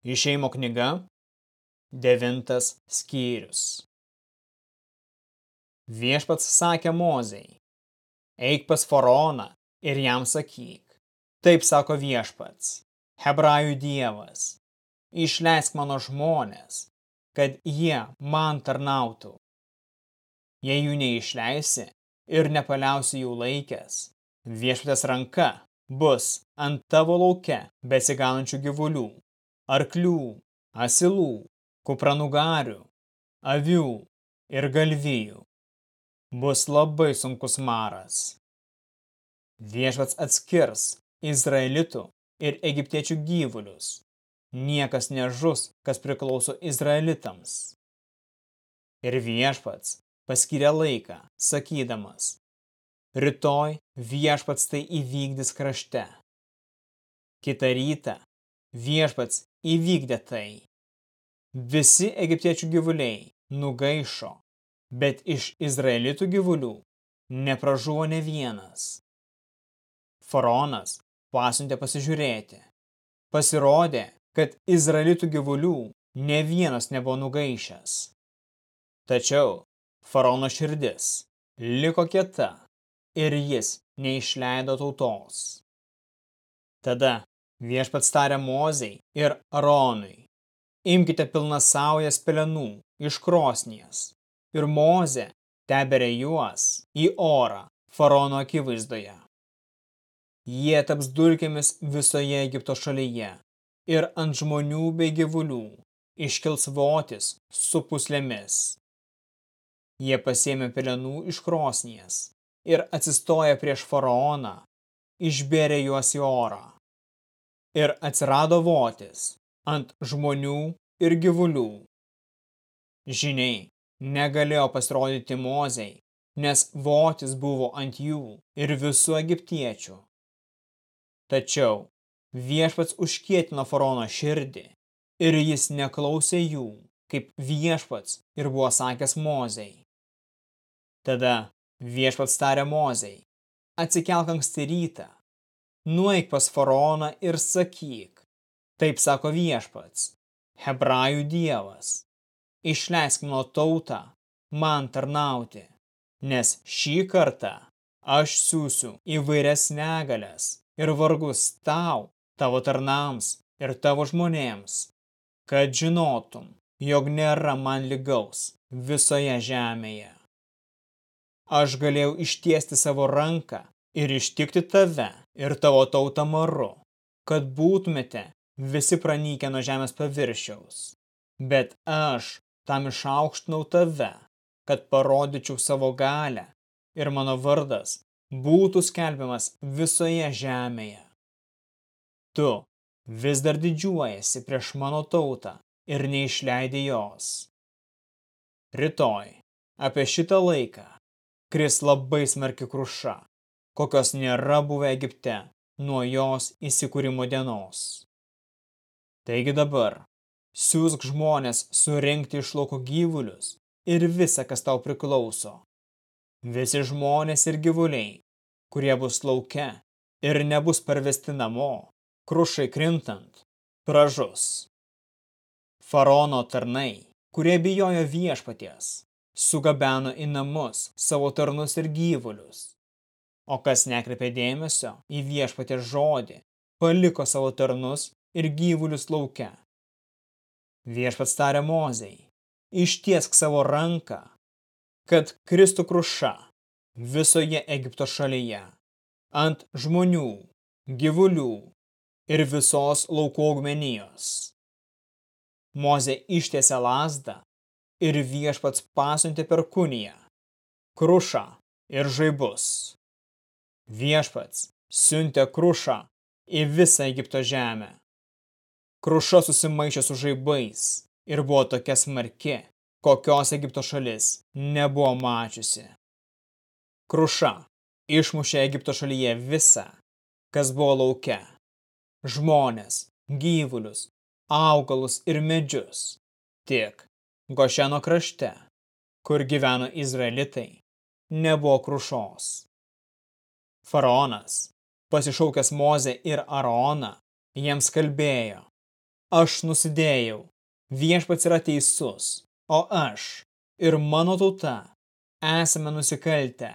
Išeimo knyga, devintas skyrius. Viešpats sakė Mozei, eik pas faraoną ir jam sakyk. Taip sako viešpats, hebrajų dievas, išleisk mano žmonės, kad jie man tarnautų. Jei jų neišleisi ir nepaliausi jų laikęs, viešpatės ranka bus ant tavo lauke besigalančių gyvulių arklių, asilų, kupranugarių, avių ir galvijų. Bus labai sunkus maras. Viešpats atskirs izraelitų ir egiptiečių gyvulius. Niekas nežus, kas priklauso izraelitams. Ir viešpats paskyrė laiką, sakydamas, rytoj viešpats tai įvykdys krašte. Kita rytą viešpats įvykdė tai. Visi egiptiečių gyvuliai nugaišo, bet iš izraelitų gyvulių nepražuvo ne vienas. Faraonas pasiuntė pasižiūrėti. Pasirodė, kad izraelitų gyvulių ne vienas nebuvo nugaišęs. Tačiau faraono širdis liko kieta ir jis neišleido tautos. Tada Viešpats tarė Mozei ir Aronui, imkite pilnas saujas pelenų iš krosnies. Ir Moze teberė juos į orą faraono akivaizdoje. Jie taps dulkėmis visoje Egipto šalyje ir ant žmonių bei gyvulių iškils votis su puslėmis. Jie pasėmė pelenų iš krosnies ir atsistoja prieš faraoną, išbėrė juos į orą ir atsirado votis ant žmonių ir gyvulių. Žiniai negalėjo pasirodyti mozei, nes votis buvo ant jų ir visų egiptiečių. Tačiau viešpats užkietino faraono širdį ir jis neklausė jų, kaip viešpats ir buvo sakęs mozei. Tada viešpats tarė mozei, atsikelk anksti rytą nueik pas faraoną ir sakyk, taip sako viešpats, hebrajų dievas, išleisk mano tautą man tarnauti, nes šį kartą aš siūsiu įvairias negalės ir vargus tau, tavo tarnams ir tavo žmonėms, kad žinotum, jog nėra man lygaus visoje žemėje. Aš galėjau ištiesti savo ranką ir ištikti tave ir tavo tautą maru, kad būtumėte visi pranykę nuo žemės paviršiaus. Bet aš tam išaukštinau tave, kad parodyčiau savo galę ir mano vardas būtų skelbiamas visoje žemėje. Tu vis dar didžiuojasi prieš mano tautą ir neišleidai jos. Rytoj apie šitą laiką kris labai smarki kruša kokios nėra buvę Egipte nuo jos įsikūrimo dienos. Taigi dabar siūsk žmonės surinkti iš lauko gyvulius ir visa, kas tau priklauso. Visi žmonės ir gyvuliai, kurie bus lauke ir nebus parvesti namo, krušai krintant, pražus. Farono tarnai, kurie bijojo viešpaties, sugabeno į namus savo tarnus ir gyvulius O kas nekreipė dėmesio į viešpatės žodį, paliko savo tarnus ir gyvulius lauke. Viešpats tarė Mozei, ištiesk savo ranką, kad kristų kruša visoje Egipto šalyje, ant žmonių, gyvulių ir visos laukų augmenijos. Mozė ištiesė lasdą ir viešpats pasiuntė per kuniją, krušą ir žaibus. Viešpats siuntė krušą į visą Egipto žemę. Kruša susimaišė su žaibais ir buvo tokia smarki, kokios Egipto šalis nebuvo mačiusi. Kruša išmušė Egipto šalyje visą, kas buvo lauke. Žmonės, gyvulius, augalus ir medžius. Tik Gošeno krašte, kur gyveno izraelitai, nebuvo krušos. Faraonas, pasišaukęs Mozę ir Aroną, jiems kalbėjo, aš nusidėjau, viešpats yra teisus, o aš ir mano tauta esame nusikaltę.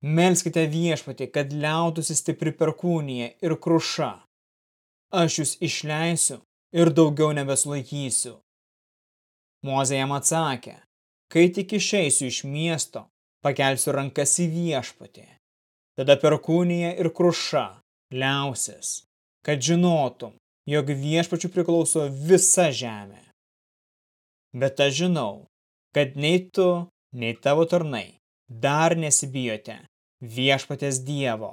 Melskite viešpatį, kad liautųsi stipri perkūnija ir kruša. Aš jūs išleisiu ir daugiau nebesulaikysiu. Mozė jam atsakė, kai tik išeisiu iš miesto, pakelsiu rankas į viešpatį. Tada perkūnija ir kruša liausis, kad žinotum, jog viešpačių priklauso visa žemė. Bet aš žinau, kad nei tu, nei tavo tarnai dar nesibijote viešpatės dievo.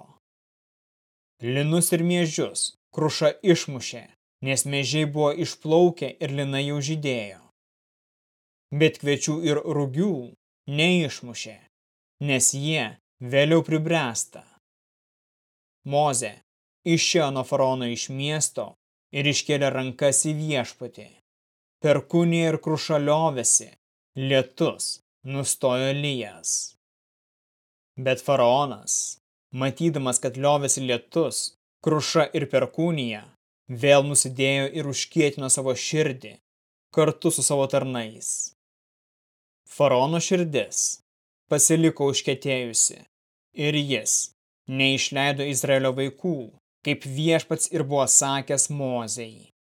Linus ir miežius kruša išmušė, nes miežiai buvo išplaukę ir linai jau žydėjo. Bet kviečių ir rugių neišmušė, nes jie vėliau pribręsta. Moze išėjo nuo faraono iš miesto ir iškėlė rankas į viešpatį. Perkūnė ir kruša liovėsi, lietus nustojo lyjas. Bet faraonas, matydamas, kad liovėsi lietus, kruša ir perkūnija, vėl nusidėjo ir užkietino savo širdį kartu su savo tarnais. Faraono širdis pasiliko užkėtėjusi ir jis neišleido Izraelio vaikų, kaip viešpats ir buvo sakęs Mozei.